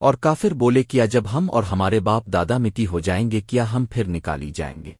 اور کافر بولے، کیا جب ہم اور ہمارے باپ دادا مٹی ہو جائیں گے، کیا ہم پھر نکالی جائیں گے؟